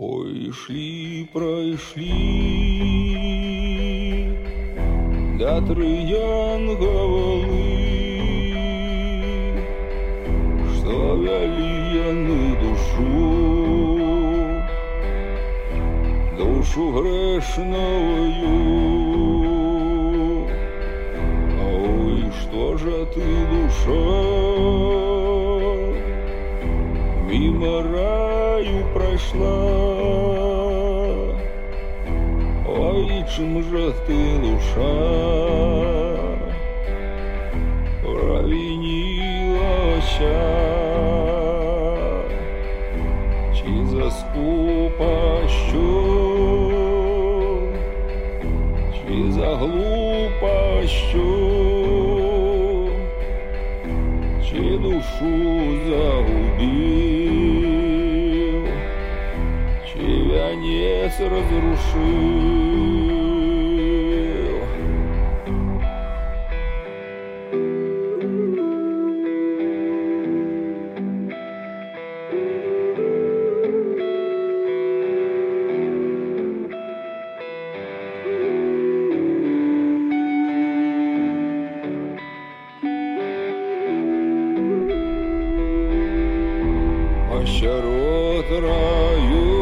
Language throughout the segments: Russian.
Ой, шли, пройшли да три янголы, что вели яны душу, душу грешную. Ой, что же ты, душа, мимо краю прошла. Ой, чем же ты душа провинилася, чи за скупощу, чи за глупощу. душу загубил. Чи вянец разрушил. Щорот раю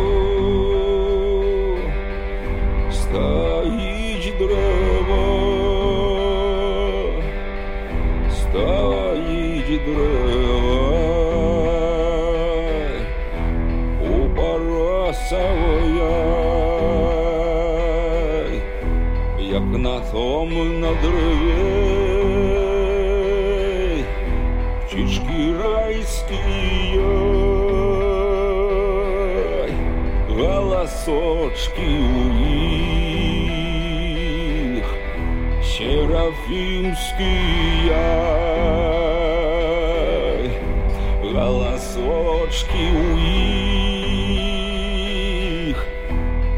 стоїть древо, стоїть древо, у поросовая, як на том на древе, птички райские. Голосочки у них серафимские. Голосочки у них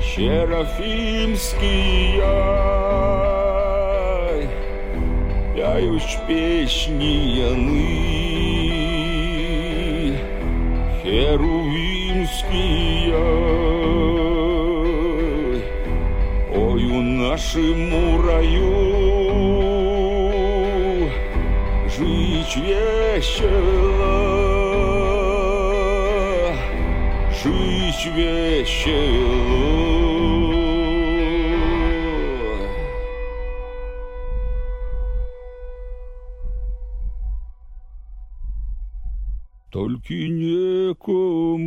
серафимские. Пяють песни яны херувимские нашему раю жить весело, жить весело. только некому.